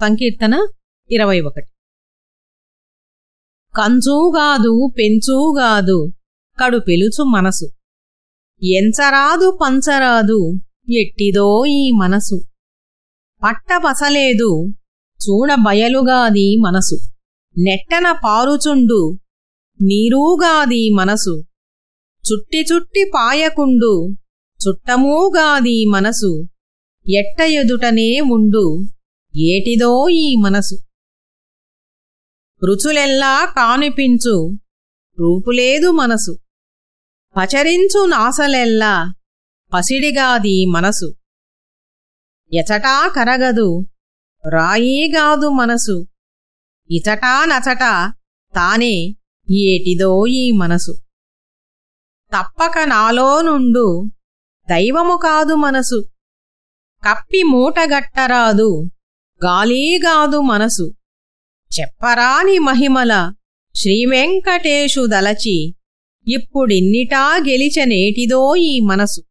సంకీర్తన ఇరవై ఒకటి కంచూగాదు పెంచూగాదు కడు పెలుచు మనసు. ఎంచరాదు పంచరాదు ఎట్టిదో ఈ మనసు. పట్టపసలేదు చూడబయలుగాది మనసు. నెట్టన పారుచుండు నీరూగాది మనసు. చుట్టి చుట్టి పాయకుండు చుట్టమూగాది మనసు. ఎట్ట ఎదుటనే ఉండు ఏటిదో ఈ మనసు. రుచులెల్లా కానిపించు రూపులేదు మనసు. పచరించు నాసలెల్లా పసిడిగాది మనసు. ఎచటా కరగదు రాయీగాదు మనసు. ఇచటా నచటా తానే ఏటిదో ఈ మనసు. తప్పక నాలో నుండు దైవము కాదు మనసు. కప్పి మూటగట్టరాదు గాలీగాదు మనసు. చెప్పరాని మహిమల? శ్రీవెంకటేశు దలచి. ఇప్పుడిన్నిటా గెలిచనేటిదో ఈ మనసు.